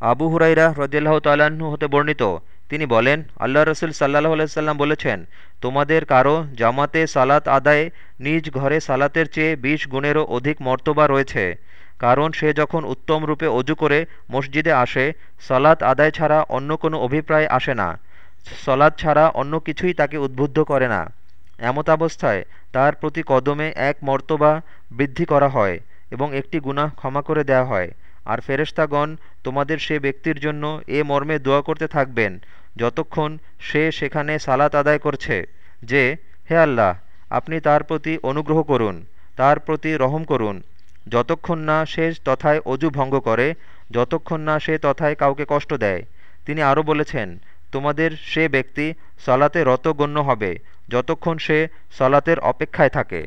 আবু হুরাইরা রদিয়াল্লাহ তাল্লাহ্ন হতে বর্ণিত। তিনি বলেন, আল্লাহ রসুল সাল্লাহ আলাইসাল্লাম বলেছেন, তোমাদের কারও জামাতে সালাত আদায়ে নিজ ঘরে সালাতের চেয়ে বিশ গুণেরও অধিক মর্তবা রয়েছে। কারণ সে যখন উত্তম রূপে অজু করে মসজিদে আসে, সালাত আদায় ছাড়া অন্য কোনো অভিপ্রায় আসে না। সলাদ ছাড়া অন্য কিছুই তাকে উদ্বুদ্ধ করে না। এমতাবস্থায় তার প্রতি কদমে এক মর্তবা বৃদ্ধি করা হয় এবং একটি গুনাহ ক্ষমা করে দেয়া হয়। আর ফেরেশতাগণ, তোমাদের সে ব্যক্তির জন্য এ মর্মে দোয়া করতে থাকবেন, যতক্ষণ সে সেখানে সালাত আদায় করছে, যে, হে আল্লাহ, আপনি তার প্রতি অনুগ্রহ করুন, তার প্রতি রহম করুন, যতক্ষণ না সে তথায় অজু ভঙ্গ করে, যতক্ষণ না সে তথায় কাউকে কষ্ট দেয়। তিনি আরও বলেছেন, তোমাদের সে ব্যক্তি সলাতে রত গণ্য হবে, যতক্ষণ সে সলাতের অপেক্ষায় থাকে।